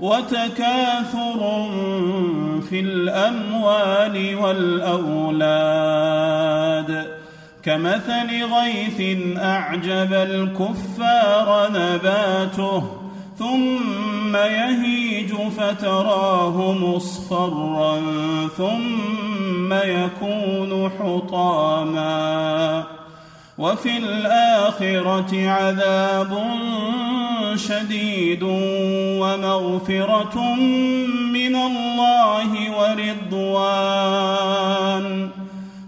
وتكاثر في الأموال والأولاد. كمثل غيث أعجب الكفار نباته ثم يهيج فتراه مصفرا ثم يكون حطاما. وفي الآخرة عذاب شديد ومغفرة من الله ورضوان.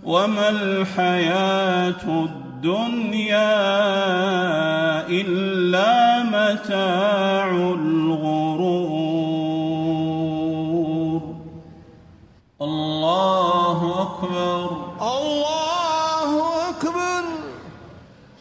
وما الحياة الدنيا إلا متاع الغرور. الله أكبر. الله أكبر.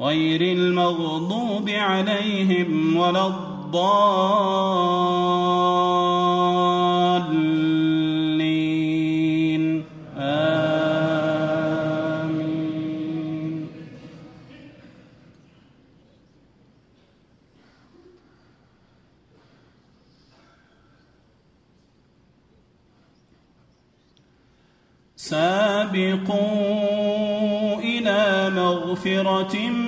غير المغضوب عليهم ولا الضالين. آمين. سابقوا إلى مغفرة من